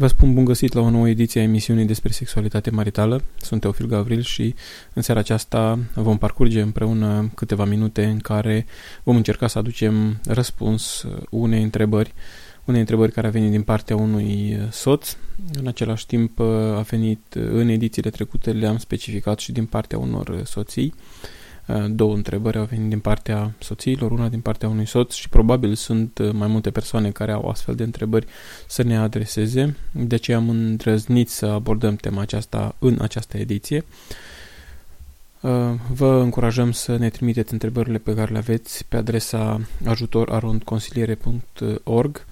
Vă spun bun găsit la o nouă ediție a emisiunii despre sexualitate maritală. Sunt Teofil Gavril și în seara aceasta vom parcurge împreună câteva minute în care vom încerca să aducem răspuns unei întrebări, unei întrebări care a venit din partea unui soț. În același timp a venit în edițiile trecute, le-am specificat și din partea unor soții. Uh, două întrebări au venit din partea soțiilor, una din partea unui soț și probabil sunt uh, mai multe persoane care au astfel de întrebări să ne adreseze. De aceea am îndrăznit să abordăm tema aceasta în această ediție. Uh, vă încurajăm să ne trimiteți întrebările pe care le aveți pe adresa ajutorarondconsiliere.org Um,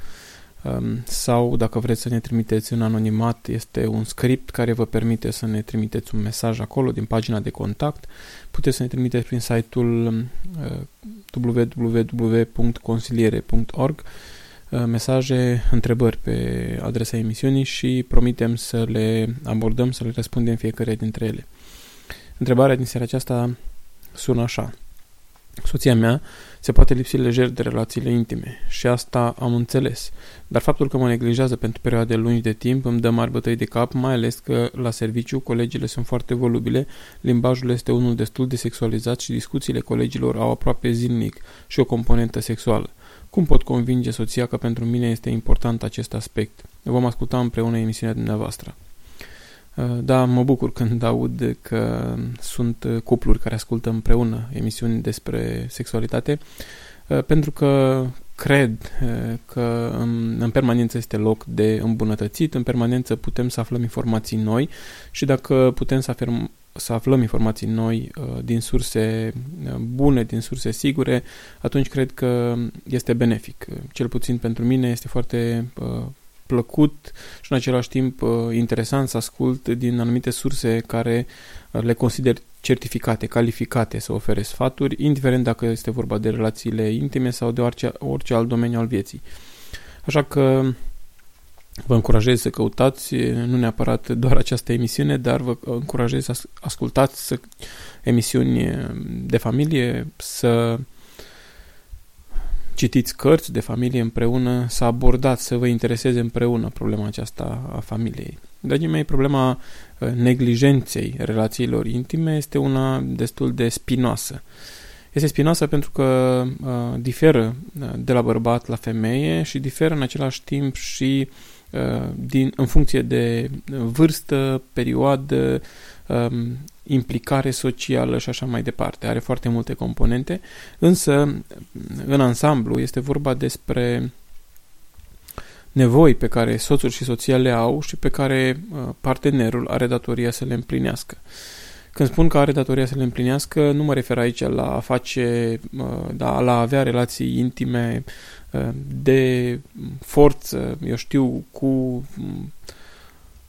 sau dacă vreți să ne trimiteți în anonimat, este un script care vă permite să ne trimiteți un mesaj acolo din pagina de contact. Puteți să ne trimiteți prin site-ul uh, www.consiliere.org uh, mesaje, întrebări pe adresa emisiunii și promitem să le abordăm, să le răspundem fiecare dintre ele. Întrebarea din seara aceasta sună așa. Soția mea se poate lipsi lejer de relațiile intime și asta am înțeles, dar faptul că mă neglijează pentru perioade lungi de timp îmi dă mari bătăi de cap, mai ales că la serviciu colegile sunt foarte volubile, limbajul este unul destul de sexualizat și discuțiile colegilor au aproape zilnic și o componentă sexuală. Cum pot convinge soția că pentru mine este important acest aspect? Vom asculta împreună emisiunea dumneavoastră. Uh, da, mă bucur când aud că sunt cupluri care ascultă împreună emisiuni despre sexualitate, uh, pentru că cred uh, că în permanență este loc de îmbunătățit, în permanență putem să aflăm informații noi și dacă putem să, afirm, să aflăm informații noi din surse bune, din surse sigure, atunci cred că este benefic. Cel puțin pentru mine este foarte plăcut și în același timp uh, interesant să ascult din anumite surse care uh, le consider certificate, calificate să ofere sfaturi, indiferent dacă este vorba de relațiile intime sau de orice, orice alt domeniu al vieții. Așa că vă încurajez să căutați, nu neapărat doar această emisiune, dar vă încurajez să ascultați emisiuni de familie, să citiți cărți de familie împreună, să abordați, să vă intereseze împreună problema aceasta a familiei. Dragii mei, problema uh, neglijenței relațiilor intime este una destul de spinoasă. Este spinoasă pentru că uh, diferă uh, de la bărbat la femeie și diferă în același timp și uh, din, în funcție de vârstă, perioadă, um, implicare socială și așa mai departe. Are foarte multe componente, însă în ansamblu este vorba despre nevoi pe care soțul și soția le au și pe care uh, partenerul are datoria să le împlinească. Când spun că are datoria să le împlinească, nu mă refer aici la a face, uh, da, la a avea relații intime uh, de forță, eu știu, cu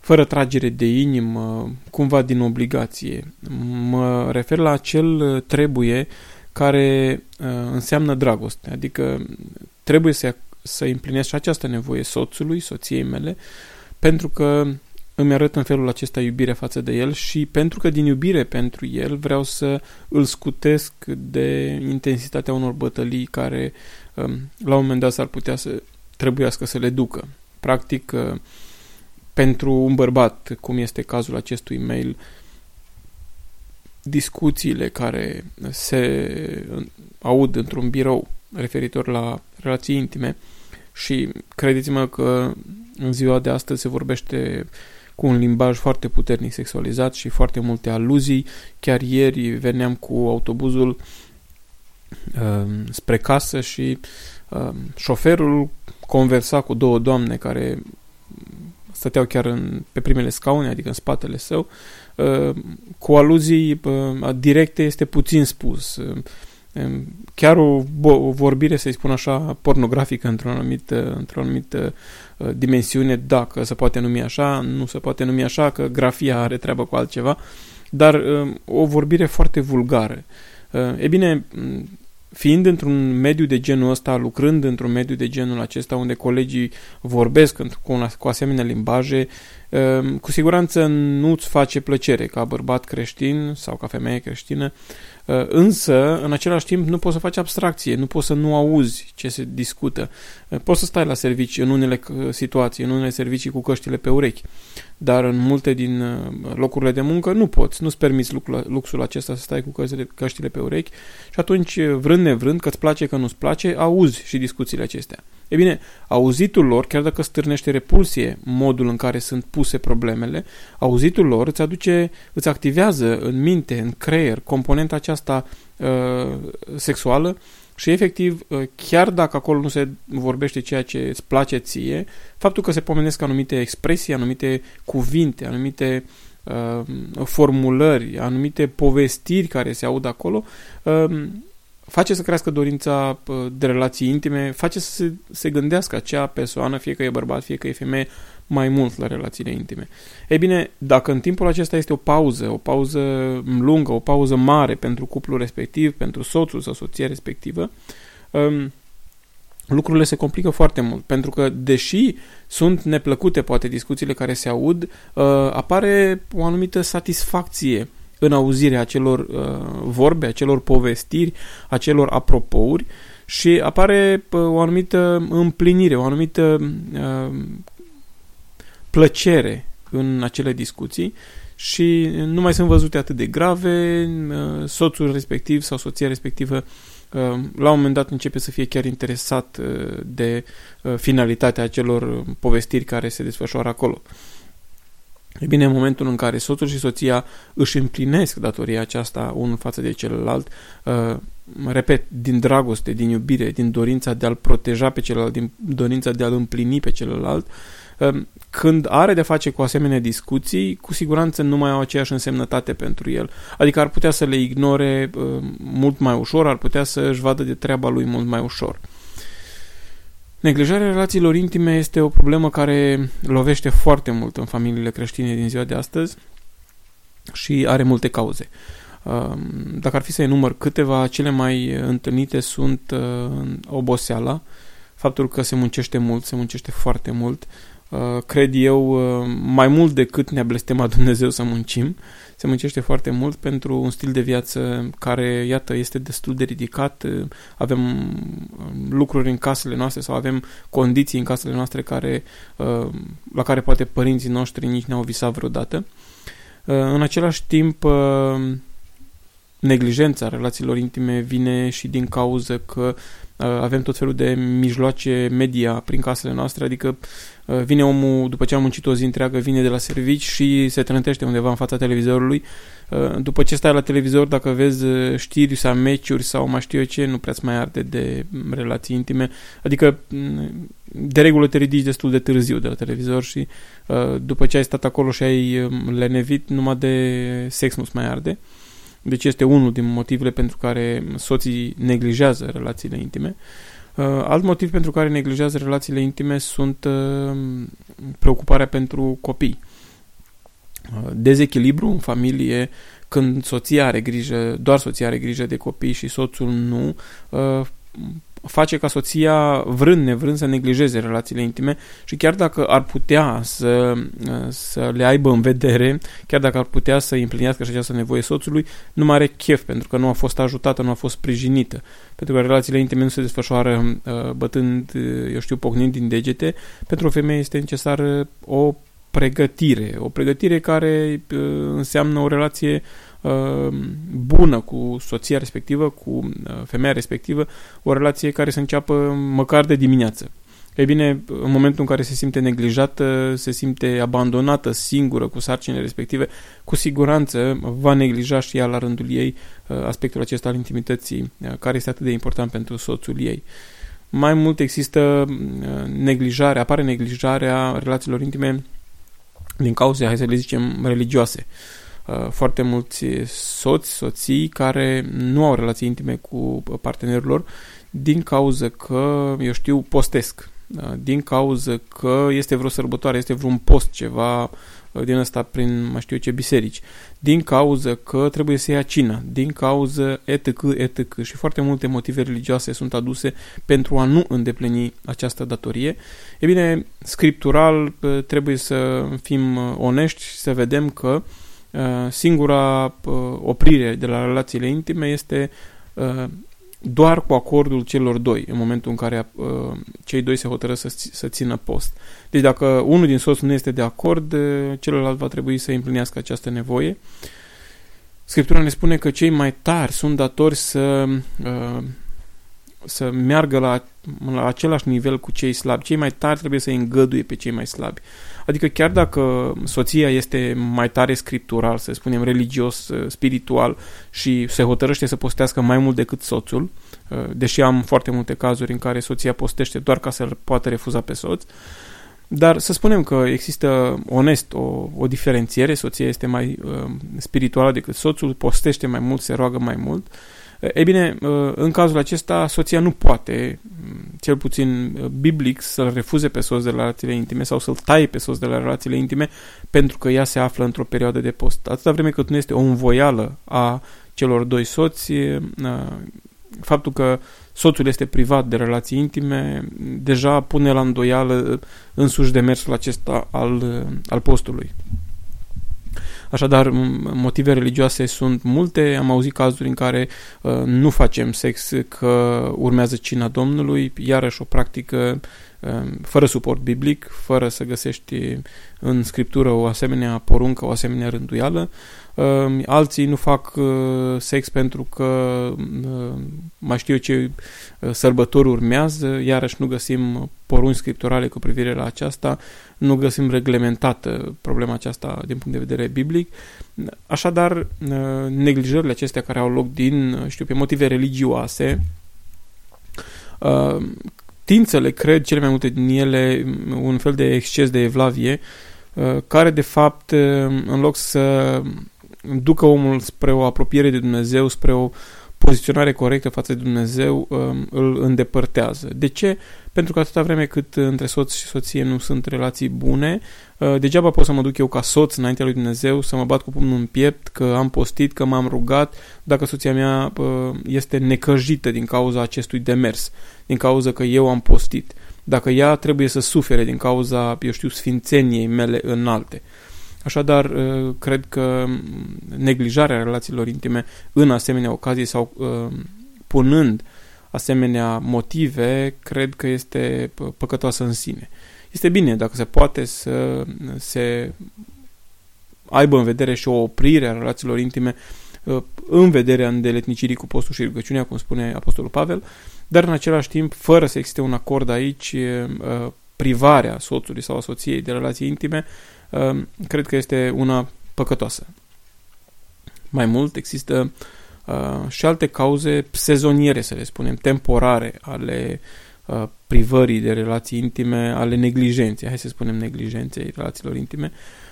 fără tragere de inimă, cumva din obligație. Mă refer la acel trebuie care uh, înseamnă dragoste, adică trebuie să, să împlinesc și această nevoie soțului, soției mele, pentru că îmi arăt în felul acesta iubire față de el și pentru că din iubire pentru el vreau să îl scutesc de intensitatea unor bătălii care um, la un moment dat s-ar putea să trebuiască să le ducă. Practic, uh, pentru un bărbat, cum este cazul acestui mail, discuțiile care se aud într-un birou referitor la relații intime și credeți-mă că în ziua de astăzi se vorbește cu un limbaj foarte puternic sexualizat și foarte multe aluzii. Chiar ieri veneam cu autobuzul uh, spre casă și uh, șoferul conversa cu două doamne care stăteau chiar în, pe primele scaune, adică în spatele său, uh, cu aluzii uh, directe este puțin spus. Uh, um, chiar o, o vorbire, să-i spun așa, pornografică într-o anumită, într-o anumită dimensiune, dacă se poate numi așa, nu se poate numi așa, că grafia are treabă cu altceva, dar o vorbire foarte vulgară. E bine, fiind într-un mediu de genul ăsta, lucrând într-un mediu de genul acesta unde colegii vorbesc cu, una, cu asemenea limbaje, Ehm, cu siguranță nu-ți face plăcere ca bărbat creștin sau ca femeie creștină, ehm, însă, în același timp, nu poți să faci abstracție, nu poți să nu auzi ce se discută. Ehm, poți să stai la servici în unele situații, în unele servicii cu căștile pe urechi, dar în multe din locurile de muncă nu poți, nu-ți permiți luxul acesta să stai cu căștile pe urechi și atunci, vrând nevrând, că îți place, că nu-ți place, auzi și discuțiile acestea. E bine, auzitul lor, chiar dacă stârnește repulsie modul în care sunt puse problemele, auzitul lor îți aduce, îți activează în minte, în creier, componenta aceasta uh, sexuală și efectiv, uh, chiar dacă acolo nu se vorbește ceea ce îți place ție, faptul că se pomenesc anumite expresii, anumite cuvinte, anumite uh, formulări, anumite povestiri care se aud acolo, uh, face să crească dorința de relații intime, face să se, se gândească acea persoană, fie că e bărbat, fie că e femeie, mai mult la relațiile intime. Ei bine, dacă în timpul acesta este o pauză, o pauză lungă, o pauză mare pentru cuplul respectiv, pentru soțul sau soția respectivă, um, lucrurile se complică foarte mult, pentru că deși sunt neplăcute poate discuțiile care se aud, uh, apare o anumită satisfacție în auzirea acelor uh, vorbe, acelor povestiri, acelor apropouri și apare uh, o anumită împlinire, o anumită uh, plăcere în acele discuții și nu mai sunt văzute atât de grave, uh, soțul respectiv sau soția respectivă uh, la un moment dat începe să fie chiar interesat uh, de finalitatea acelor povestiri care se desfășoară acolo. E bine, în momentul în care soțul și soția își împlinesc datoria aceasta unul față de celălalt, uh, repet, din dragoste, din iubire, din dorința de a-l proteja pe celălalt, din dorința de a-l împlini pe celălalt, uh, când are de face cu asemenea discuții, cu siguranță nu mai au aceeași însemnătate pentru el. Adică ar putea să le ignore uh, mult mai ușor, ar putea să își vadă de treaba lui mult mai ușor. Neglijarea relațiilor intime este o problemă care lovește foarte mult în familiile creștine din ziua de astăzi și are multe cauze. Um, dacă ar fi să enumăr câteva, cele mai întâlnite sunt uh, oboseala, faptul că se muncește mult, se muncește foarte mult, uh, cred eu, uh, mai mult decât ne-a blestemat Dumnezeu să muncim, se muncește foarte mult pentru un stil de viață care, iată, este destul de ridicat. Avem um, lucruri în casele noastre sau avem condiții în casele noastre care, uh, la care poate părinții noștri nici n-au visat vreodată. Uh, în același timp, uh, neglijența relațiilor intime vine și din cauză că avem tot felul de mijloace media prin casele noastre, adică Uh, vine omul, după ce a muncit o zi întreagă, vine de la servici și se trântește undeva în fața televizorului. Uh, după ce stai la televizor, dacă vezi uh, știri sau meciuri sau mai știu eu ce, nu prea mai arde de relații intime. Adică, mm, de regulă te ridici destul de târziu de la televizor și după ce ai stat acolo și ai um, lenevit, numai de sex nu-ți mai arde. Deci este unul din motivele pentru care soții neglijează relațiile intime. Uh, Uh, alt motiv pentru care neglijează relațiile intime sunt uh, preocuparea pentru copii. Uh, dezechilibru în familie, când soția are grijă, doar soția are grijă de copii și soțul nu, face ca soția, vrând nevrând, să neglijeze relațiile intime și chiar dacă ar putea să, să le aibă în vedere, chiar dacă ar putea să împlinească și această nevoie soțului, nu mai are chef pentru că nu a fost ajutată, nu a fost sprijinită. Pentru că relațiile intime nu se desfășoară uh, bătând, uh, eu știu, pocnind din degete. Pentru o femeie este necesară o pregătire, o pregătire care uh, înseamnă o relație Uh, bună cu soția respectivă, cu uh, femeia respectivă, o relație care să înceapă măcar de dimineață. Ei bine, în momentul în care se simte neglijată, se simte abandonată, singură cu sarcinile respective, cu siguranță va neglija și ea la rândul ei uh, aspectul acesta al intimității, care este atât de important pentru soțul ei. Mai mult există neglijare, apare neglijarea relațiilor intime din cauze, hai să le zicem, religioase. Uh, Uh, foarte mulți soți, soții care nu au relații intime cu partenerul lor din cauza că, eu știu, postesc. din cauză că este vreo sărbătoare, este vreun post, ceva din ăsta prin mai știu eu ce biserici, din cauză că trebuie să ia cină, din cauză etc, etc și foarte multe motive religioase sunt aduse pentru a nu îndeplini această datorie. E bine, scriptural trebuie să fim onești și să vedem că singura oprire de la relațiile intime este doar cu acordul celor doi, în momentul în care uh, cei doi se hotără să, să țină post. Deci dacă unul din soți nu este de acord, uh, celălalt va trebui să împlinească această nevoie. Scriptura ne spune că cei mai tari sunt datori să, uh, să meargă la, la același nivel cu cei slabi. Cei mai tari trebuie să îngăduie pe cei mai slabi. Adică chiar dacă soția este mai tare scriptural, să spunem religios, uh, spiritual și se hotărăște să postească mai mult decât soțul, uh, deși am foarte multe cazuri în care soția postește doar ca să-l poată refuza pe soț, dar să spunem că există onest o, o diferențiere, soția este mai uh, spirituală decât soțul, postește mai mult, se roagă mai mult, uh, ei bine, uh, în cazul acesta, soția nu poate, mm, cel puțin uh, biblic, să-l refuze pe soț de la relațiile intime sau să-l taie pe soț de la relațiile intime pentru că ea se află într-o perioadă de post. Atâta vreme cât nu este o învoială a celor doi soți, uh, faptul că soțul este privat de relații intime deja pune la îndoială însuși demersul acesta al, al postului. Așadar, motive religioase sunt multe. Am auzit cazuri în care uh, nu facem sex că urmează cina Domnului, iarăși o practică uh, fără suport biblic, fără să găsești în scriptură o asemenea poruncă, o asemenea rânduială. Ehm, alții nu fac uh, sex pentru că uh, mai știu eu ce uh, sărbători urmează, iarăși nu găsim poruni scripturale cu privire la aceasta, nu găsim reglementată problema aceasta din punct de vedere biblic. Așadar, neglijările acestea care au loc din, știu, pe motive religioase, tind să le cred cele mai multe din ele un fel de exces de evlavie, care de fapt, în loc să ducă omul spre o apropiere de Dumnezeu, spre o poziționare corectă față de Dumnezeu, um, îl îndepărtează. De ce? Pentru că atâta vreme cât între soț și soție nu sunt relații bune, uh, degeaba pot să mă duc eu ca soț înaintea lui Dumnezeu, să mă bat cu pumnul în piept, că am postit, că m-am rugat, dacă soția mea uh, este necăjită din cauza acestui demers, din cauza că eu am postit, dacă ea trebuie să sufere din cauza, eu știu, sfințeniei mele înalte. Așadar, uh, cred că neglijarea relațiilor intime în asemenea ocazii sau uh, punând asemenea motive, cred că este păcătoasă în sine. Este bine dacă se poate să se aibă în vedere și o oprire a relațiilor intime uh, în vederea îndeletnicirii cu postul și rugăciunea, cum spune Apostolul Pavel, dar în același timp, fără să existe un acord aici, privarea soțului sau a soției de relații intime Ehm, cred că este una păcătoasă. Mai mult, există uh, și alte cauze sezoniere, să le spunem, temporare ale uh, privării de relații intime, ale neglijenței, hai să spunem neglijenței relațiilor intime,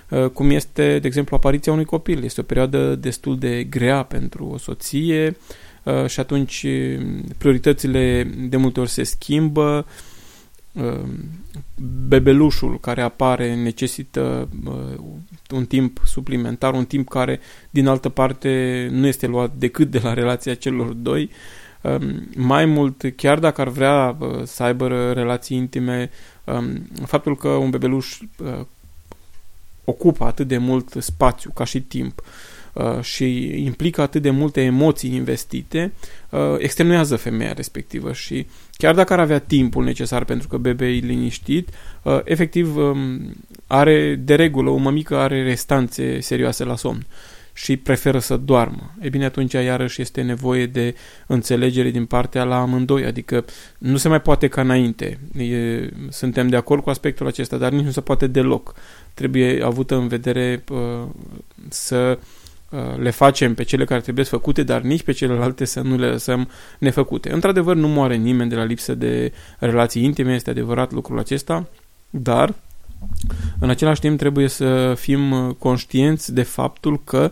uh, cum este, de exemplu, apariția unui copil. Este o perioadă destul de grea pentru o soție uh, și atunci prioritățile de multe ori se schimbă, Ehm, bebelușul care apare necesită uh, un timp suplimentar, un timp care, din altă parte, nu este luat decât de la relația celor doi. Ehm, mai mult, chiar dacă ar vrea uh, să aibă relații intime, ehm, faptul că un bebeluș uh, ocupă atât de mult spațiu ca și timp, Uh, și implică atât de multe emoții investite, uh, extenuează femeia respectivă și chiar dacă ar avea timpul necesar pentru că bebe e liniștit, uh, efectiv um, are de regulă, o mămică are restanțe serioase la somn și preferă să doarmă. E bine, atunci iarăși este nevoie de înțelegere din partea la amândoi, adică nu se mai poate ca înainte. E, suntem de acord cu aspectul acesta, dar nici nu se poate deloc. Trebuie avută în vedere uh, să Uh, le facem pe cele care trebuie făcute, dar nici pe celelalte să nu le lăsăm nefăcute. Într-adevăr, nu moare nimeni de la lipsă de relații intime, este adevărat lucrul acesta, dar în același timp trebuie să fim conștienți de faptul că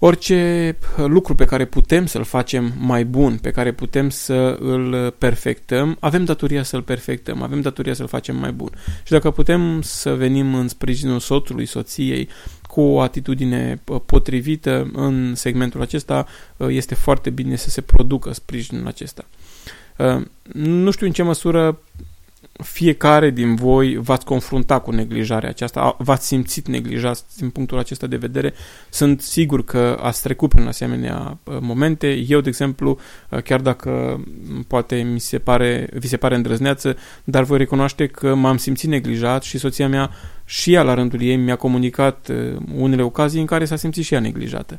Orice lucru pe care putem să-l facem mai bun, pe care putem să îl perfectăm, avem datoria să-l perfectăm, avem datoria să-l facem mai bun. Și dacă putem să venim în sprijinul soțului, soției, cu o atitudine potrivită în segmentul acesta, este foarte bine să se producă sprijinul acesta. Nu știu în ce măsură fiecare din voi v-ați confrunta cu neglijarea aceasta, v-ați simțit neglijați din punctul acesta de vedere. Sunt sigur că ați trecut prin asemenea uh, momente. Eu, de exemplu, uh, chiar dacă poate mi se pare, vi se pare îndrăzneață, dar voi recunoaște că m-am simțit neglijat și soția mea și ea la rândul ei mi-a comunicat uh, unele ocazii în care s-a simțit și ea neglijată.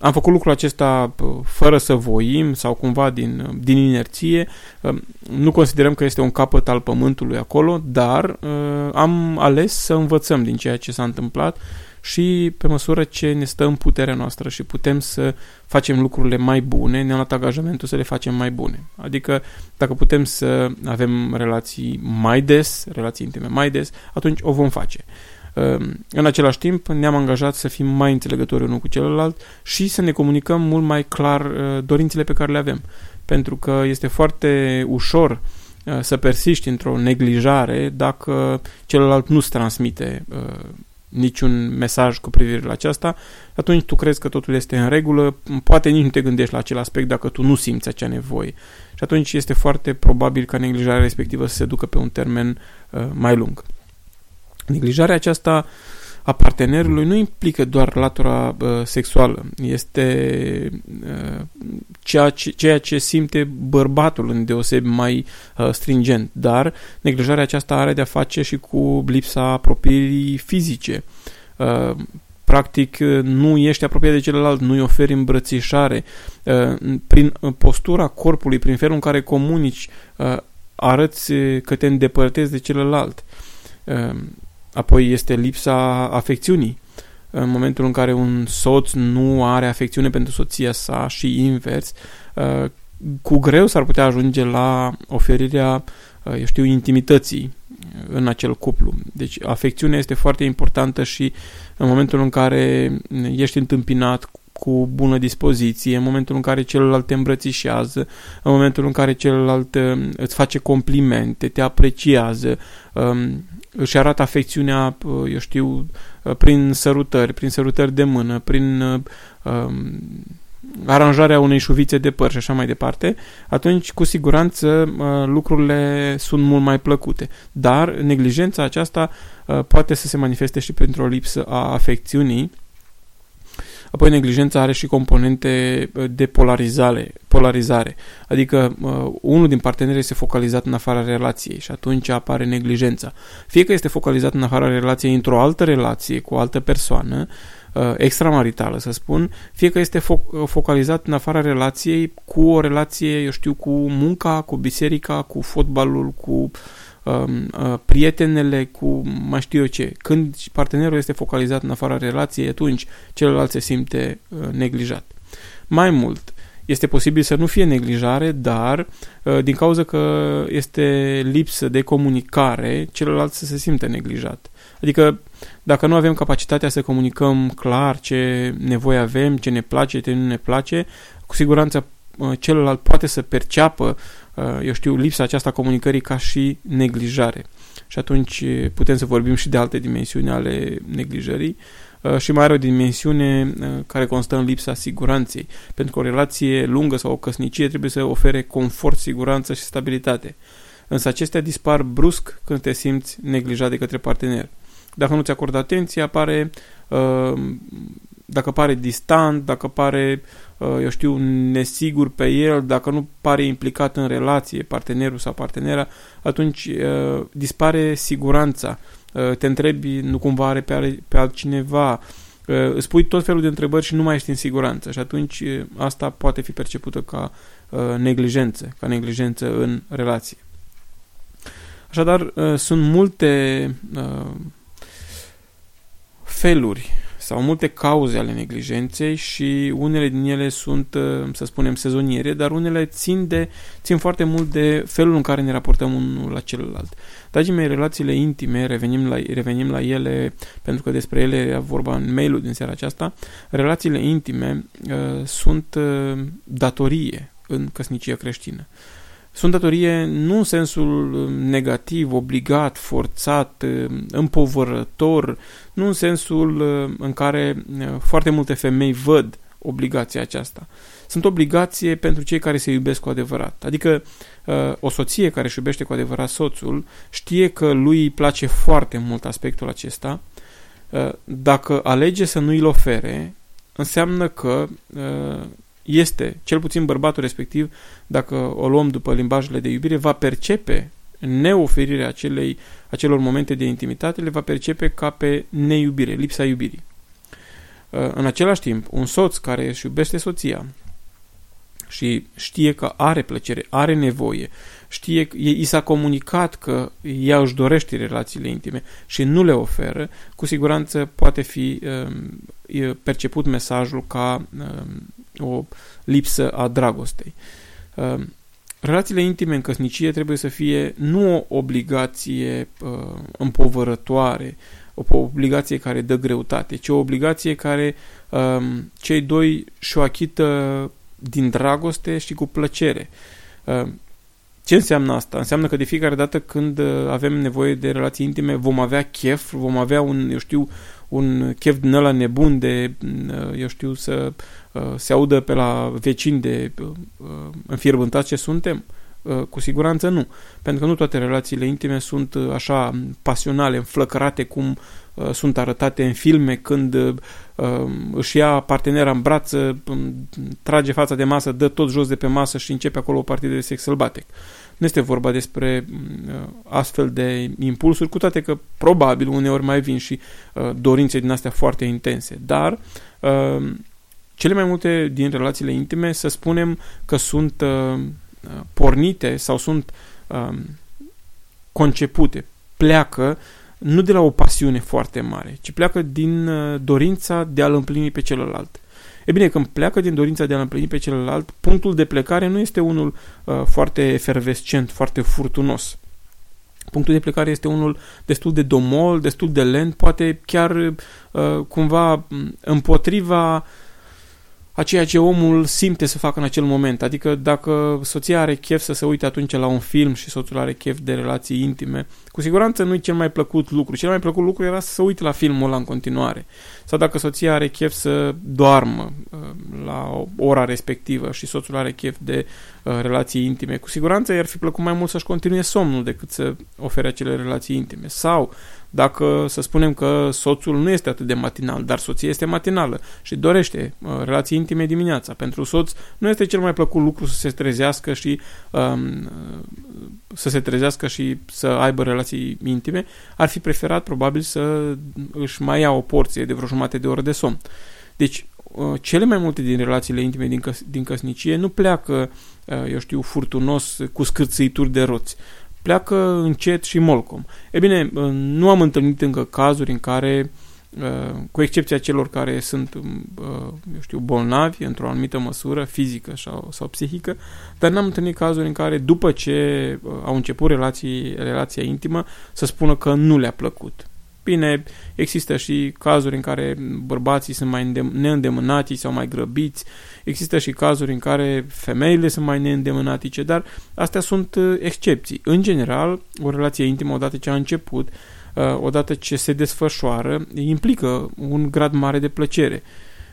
Am făcut lucrul acesta fără să voim sau cumva din, din inerție. Nu considerăm că este un capăt al pământului acolo, dar am ales să învățăm din ceea ce s-a întâmplat și pe măsură ce ne stă în puterea noastră și putem să facem lucrurile mai bune, ne-am luat angajamentul să le facem mai bune. Adică dacă putem să avem relații mai des, relații intime mai des, atunci o vom face. Ehm, în același timp, ne-am angajat să fim mai înțelegători unul cu celălalt și să ne comunicăm mult mai clar eh, dorințele pe care le avem. Pentru că este foarte ușor eh, să persiști într-o neglijare dacă celălalt nu-ți transmite eh, niciun mesaj cu privire la aceasta, atunci tu crezi că totul este în regulă, poate nici nu te gândești la acel aspect dacă tu nu simți acea nevoie. Și atunci este foarte probabil ca neglijarea respectivă să se ducă pe un termen uh, mai lung. Neglijarea aceasta a partenerului nu implică doar latura uh, sexuală, este uh, ceea, ce, ceea ce simte bărbatul în deosebi mai uh, stringent, dar neglijarea aceasta are de-a face și cu lipsa apropierii fizice. Uh, practic uh, nu ești apropiat de celălalt, nu-i oferi îmbrățișare. Uh, prin postura corpului, prin felul în care comunici, uh, arăți că te îndepărtezi de celălalt. Apoi este lipsa afecțiunii. În momentul în care un soț nu are afecțiune pentru soția sa și invers, uh, cu greu s-ar putea ajunge la oferirea, uh, eu știu, intimității în acel cuplu. Deci afecțiunea este foarte importantă și în momentul în care ești întâmpinat cu bună dispoziție, în momentul în care celălalt te îmbrățișează, în momentul în care celălalt uh, îți face complimente, te apreciază, um, își arată afecțiunea, uh, eu știu, uh, prin sărutări, prin sărutări de mână, prin um, aranjarea unei șuvițe de păr și așa mai departe, atunci cu siguranță lucrurile sunt mult mai plăcute. Dar neglijența aceasta poate să se manifeste și printr-o lipsă a afecțiunii Apoi neglijența are și componente uh, de polarizare, polarizare. adică uh, unul din parteneri este focalizat în afara relației și atunci apare neglijența. Fie că este focalizat în afara relației într-o altă relație cu o altă persoană, uh, extramaritală, să spun, fie că este fo- uh, focalizat în afara relației cu o relație, eu știu, cu munca, cu biserica, cu fotbalul, cu uh, Um, uh, prietenele cu mai știu eu ce. Când partenerul este focalizat în afara relației, atunci celălalt se simte uh, neglijat. Mai mult, este posibil să nu fie neglijare, dar uh, din cauza că este lipsă de comunicare, celălalt să se simte neglijat. Adică dacă nu avem capacitatea să comunicăm clar ce nevoie avem, ce ne place, ce nu ne place, cu siguranță celălalt poate să perceapă Uh, eu știu, lipsa aceasta comunicării ca și neglijare. Și atunci uh, putem să vorbim și de alte dimensiuni ale neglijării uh, și mai are o dimensiune care constă în lipsa siguranței. Pentru că o relație lungă sau o căsnicie trebuie să ofere confort, siguranță și stabilitate. Însă acestea dispar brusc când te simți neglijat de către partener. Dacă nu ți acordă atenție, apare dacă pare distant, dacă pare, uh, eu știu, nesigur pe el, dacă nu pare implicat în relație, partenerul sau partenera, atunci uh, dispare siguranța. Uh, te întrebi, nu cumva are pe, pe altcineva, îți pui tot felul de întrebări și nu mai ești în siguranță și atunci asta poate fi percepută ca neglijență, ca neglijență în relație. Așadar, sunt multe feluri sau multe cauze ale neglijenței și unele din ele sunt, uh, să spunem, sezoniere, dar unele țin, de, țin foarte mult de felul în care ne raportăm unul la celălalt. Dragii mei, relațiile intime, revenim la, revenim la ele, pentru că despre ele era vorba în mail din seara aceasta, relațiile intime uh, sunt uh, datorie în căsnicia creștină. Sunt datorie nu în sensul uh, negativ, obligat, forțat, uh, împovărător, nu în sensul uh, în care foarte multe femei văd obligația aceasta. Sunt obligație pentru cei care se iubesc cu adevărat. Adică o soție care își iubește cu adevărat soțul știe că lui îi place foarte mult aspectul acesta. Dacă alege să nu îl ofere, înseamnă că este, cel puțin bărbatul respectiv, dacă o luăm după limbajele de iubire, va percepe neoferirea acelei, acelor momente de intimitate, le va percepe ca pe neiubire, lipsa iubirii. Uh, în același timp, un soț care își iubește soția și știe că are plăcere, are nevoie, știe că i s-a comunicat că ea își dorește relațiile intime și nu le oferă, cu siguranță poate fi um, perceput mesajul ca um, o lipsă a dragostei. Um, relațiile intime în căsnicie trebuie să fie nu o obligație uh, împovărătoare, o obligație care dă greutate, ci o obligație care um, cei doi și-o achită din dragoste și cu plăcere. Um, ce înseamnă asta? Înseamnă că de fiecare dată când uh, avem nevoie de relații intime vom avea chef, vom avea un, eu știu, un chef din ăla nebun de, uh, eu știu, să uh, se audă pe la vecini de înfierbântați ce suntem? Cu siguranță nu. Pentru că nu toate relațiile intime sunt așa pasionale, înflăcărate cum sunt arătate în filme când își ia partenera în brață, trage fața de masă, dă tot jos de pe masă și începe acolo o partidă de sex sălbatic. Nu este vorba despre uh, astfel de impulsuri, cu toate că probabil uneori mai vin și uh, dorințe din astea foarte intense. Dar uh, cele mai multe din relațiile intime, să spunem că sunt pornite sau sunt concepute, pleacă nu de la o pasiune foarte mare, ci pleacă din dorința de a-l împlini pe celălalt. E bine, când pleacă din dorința de a-l împlini pe celălalt, punctul de plecare nu este unul uh, foarte efervescent, foarte furtunos. Punctul de plecare este unul destul de domol, destul de lent, poate chiar uh, cumva împotriva uh, a ceea ce omul simte să facă în acel moment. Adică dacă soția are chef să se uite atunci la un film și soțul are chef de relații intime, cu siguranță nu e cel mai plăcut lucru. Cel mai plăcut lucru era să se uite la filmul ăla în continuare. Sau dacă soția are chef să doarmă uh, la ora respectivă și soțul are chef de uh, relații intime, cu siguranță i-ar fi plăcut mai mult să-și continue somnul decât să ofere acele relații intime. Sau dacă să spunem că soțul nu este atât de matinal, dar soția este matinală și dorește uh, relații intime dimineața. Pentru soț nu este cel mai plăcut lucru să se trezească și um, să se trezească și să aibă relații intime, ar fi preferat probabil să își mai ia o porție de vreo jumătate de oră de somn. Deci, uh, cele mai multe din relațiile intime din, căs- din căsnicie nu pleacă, uh, eu știu, furtunos cu scârțâituri de roți pleacă încet și molcom. E bine, nu am întâlnit încă cazuri în care, uh, cu excepția celor care sunt, uh, eu știu, bolnavi într-o anumită măsură, fizică sau, sau psihică, dar n-am întâlnit cazuri în care, după ce uh, au început relații, relația intimă, să spună că nu le-a plăcut. Bine, există și cazuri în care bărbații sunt mai neîndemânați sau mai grăbiți, există și cazuri în care femeile sunt mai neîndemânatice, dar astea sunt uh, excepții. În general, o relație intimă, odată ce a început, uh, odată ce se desfășoară, implică un grad mare de plăcere.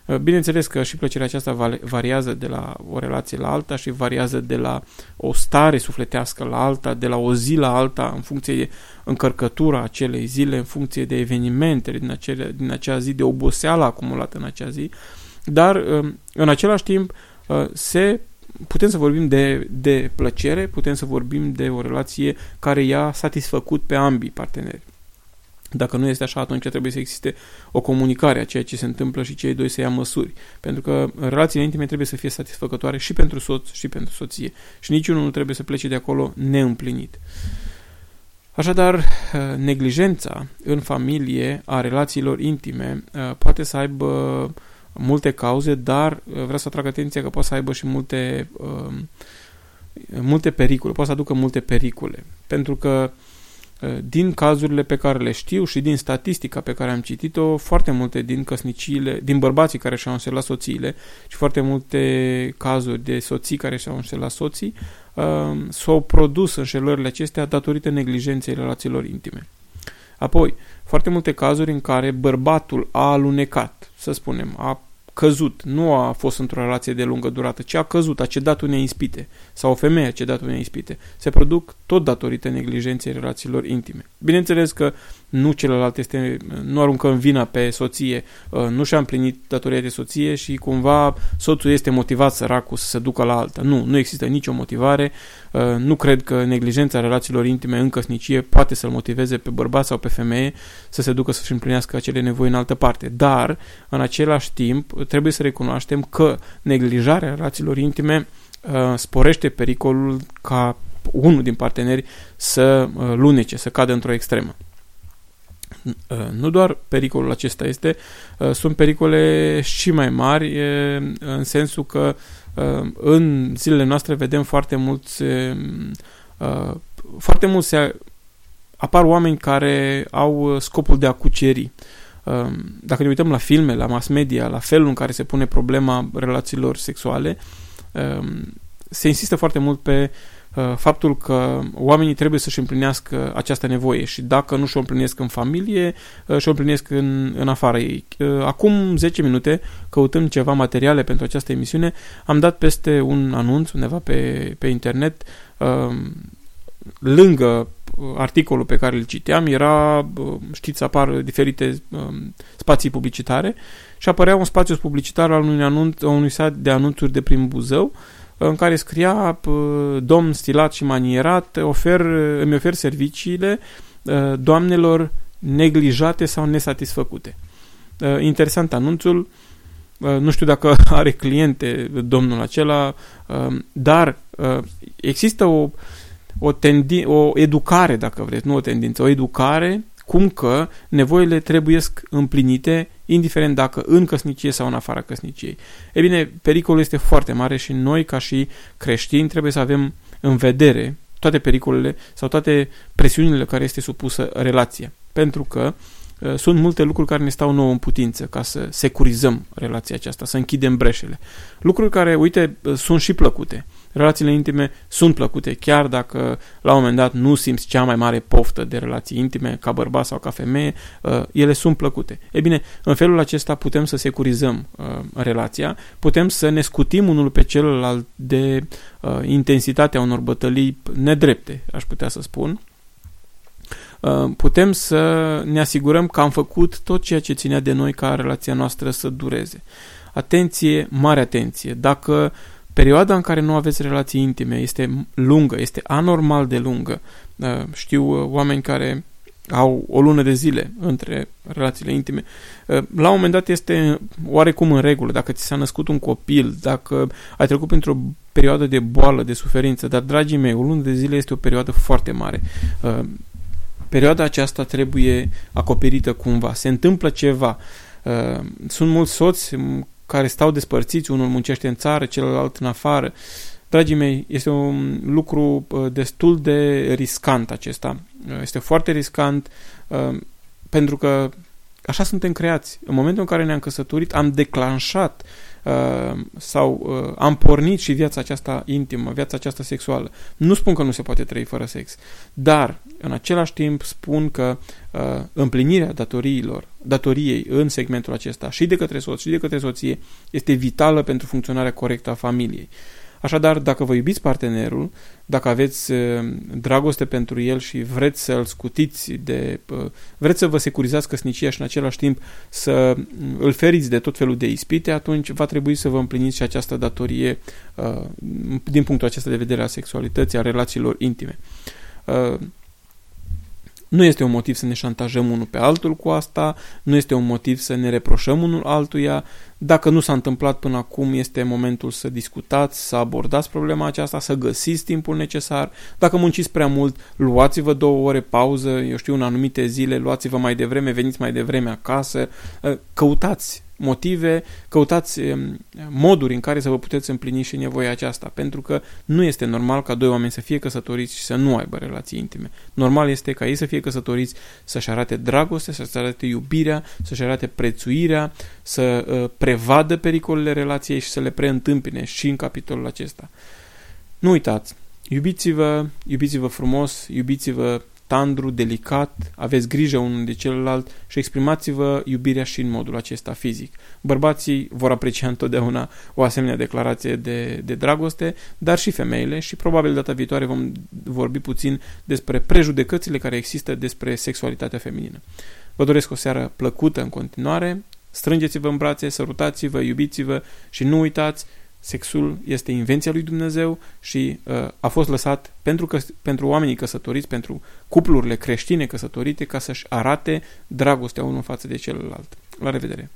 Uh, bineînțeles că și plăcerea aceasta variază de la o relație la alta și variază de la o stare sufletească la alta, de la o zi la alta, în funcție de încărcătura acelei zile, în funcție de evenimentele din, acele, din acea zi, de oboseala acumulată în acea zi, dar uh, în același timp uh, se putem să vorbim de, de plăcere, putem să vorbim de o relație care i-a satisfăcut pe ambii parteneri. Dacă nu este așa, atunci trebuie să existe o comunicare a ceea ce se întâmplă și cei doi să ia măsuri. Pentru că relațiile intime trebuie să fie satisfăcătoare și pentru soț și pentru soție. Și niciunul nu trebuie să plece de acolo neîmplinit. Așadar, neglijența în familie a relațiilor intime poate să aibă multe cauze, dar vreau să atrag atenția că poate să aibă și multe, multe pericole, poate să aducă multe pericole. Pentru că din cazurile pe care le știu și din statistica pe care am citit-o, foarte multe din căsniciile, din bărbații care și-au înșelat soțiile și foarte multe cazuri de soții care și-au înșelat soții, s-au produs înșelările acestea datorită neglijenței relațiilor intime. Apoi, foarte multe cazuri în care bărbatul a alunecat, să spunem, a căzut, nu a fost într-o relație de lungă durată, ci a căzut, a cedat unei ispite, sau o femeie a cedat unei ispite, se produc tot datorită neglijenței relațiilor intime. Bineînțeles că nu celălalt este, nu aruncă în vina pe soție, uh, nu și-a împlinit datoria de soție și cumva soțul este motivat săracul să se ducă la alta. Nu, nu există nicio motivare, uh, nu cred că neglijența relațiilor intime în căsnicie poate să-l motiveze pe bărbat sau pe femeie să se ducă să-și împlinească acele nevoi în altă parte. Dar, în același timp, trebuie să recunoaștem că neglijarea relațiilor intime uh, sporește pericolul ca unul din parteneri să lunece, să cadă într-o extremă. Uh, nu doar pericolul acesta este, uh, sunt pericole și mai mari în sensul că uh, în zilele noastre vedem foarte mulți foarte mulți apar oameni care au scopul de a cuceri. Dacă ne uităm la filme, la mass media, la felul în care se pune problema relațiilor sexuale, se insistă foarte mult pe uh, Uh, faptul că oamenii trebuie să-și împlinească această nevoie și dacă nu și-o împlinesc în familie, uh, și-o împlinesc în, în afara ei. Uh, acum 10 minute, căutând ceva materiale pentru această emisiune, am dat peste un anunț undeva pe, pe internet. Lângă articolul pe care îl citeam era, știți, apar diferite um, spații publicitare și apărea un spațiu publicitar al unui, anunț, unui site de anunțuri de prin Buzău în care scria domn stilat și manierat, ofer, îmi ofer serviciile ă, doamnelor neglijate sau nesatisfăcute. Ă, interesant anunțul, ă, nu știu dacă are cliente domnul acela, dar există o, o, tendi- o educare, dacă vreți, nu o tendință, o educare cum că nevoile trebuie împlinite indiferent dacă în căsnicie sau în afara căsniciei. E bine, pericolul este foarte mare și noi, ca și creștini, trebuie să avem în vedere toate pericolele sau toate presiunile care este supusă relația. Pentru că uh, sunt multe lucruri care ne stau nouă în putință ca să securizăm relația aceasta, să închidem breșele. Lucruri care, uite, uh, sunt și plăcute relațiile intime sunt plăcute, chiar dacă la un moment dat nu simți cea mai mare poftă de relații intime, ca bărbat sau ca femeie, uh, ele sunt plăcute. E bine, în felul acesta putem să securizăm uh, relația, putem să ne scutim unul pe celălalt de uh, intensitatea unor bătălii nedrepte, aș putea să spun, putem să ne asigurăm că am făcut tot ceea ce ținea de noi ca relația noastră să dureze. Atenție, mare atenție! Dacă Perioada în care nu aveți relații intime este lungă, este anormal de lungă. Uh, știu uh, oameni care au o lună de zile între relațiile intime. Uh, la un moment dat este oarecum în regulă, dacă ți s-a născut un copil, dacă ai trecut printr-o perioadă de boală, de suferință, dar, dragii mei, o lună de zile este o perioadă foarte mare. Perioada aceasta trebuie acoperită cumva. Se întâmplă ceva. Sunt mulți soți care stau despărțiți, unul muncește în țară, celălalt în afară. Dragii mei, este un lucru uh, destul de riscant acesta. Uh, este foarte riscant uh, pentru că așa suntem creați. În momentul în care ne-am căsătorit, am declanșat Uh, sau uh, am pornit și viața aceasta intimă, viața aceasta sexuală. Nu spun că nu se poate trăi fără sex, dar în același timp spun că uh, împlinirea datoriilor, datoriei în segmentul acesta și de către soț și de către soție este vitală pentru funcționarea corectă a familiei. Așadar, dacă vă iubiți partenerul, dacă aveți uh, dragoste pentru el și vreți să-l scutiți de... Uh, vreți să vă securizați căsnicia și în același timp să mm, îl feriți de tot felul de ispite, atunci va trebui să vă împliniți și această datorie uh, din punctul acesta de vedere a sexualității, a relațiilor intime. Nu este un motiv să ne șantajăm unul pe altul cu asta, nu este un motiv să ne reproșăm unul altuia, Dacă nu s-a întâmplat până acum, este momentul să discutați, să abordați problema aceasta, să găsiți timpul necesar. Dacă munciți prea mult, luați-vă două ore pauză, eu știu, în anumite zile, luați-vă mai devreme, veniți mai devreme acasă, căutați motive, căutați moduri în care să vă puteți împlini și nevoia aceasta, pentru că nu este normal ca doi oameni să fie căsătoriți și să nu aibă relații intime. Normal este ca ei să fie căsătoriți, să-și arate dragoste, să-și arate iubirea, să-și arate prețuirea, să uh, prevadă pericolele relației și să le preîntâmpine și în capitolul acesta. Nu uitați, iubiți-vă, iubiți-vă frumos, iubiți-vă tandru, delicat, aveți grijă unul de celălalt și exprimați-vă iubirea și în modul acesta fizic. Bărbații vor aprecia întotdeauna o asemenea declarație de, de dragoste, dar și femeile și probabil data viitoare vom vorbi puțin despre prejudecățile care există despre sexualitatea feminină. Vă doresc o seară plăcută în continuare, strângeți-vă în brațe, sărutați-vă, iubiți-vă și nu uitați Sexul este invenția lui Dumnezeu și uh, a fost lăsat pentru, că, pentru oamenii căsătoriți, pentru cuplurile creștine căsătorite, ca să-și arate dragostea unul față de celălalt. La revedere!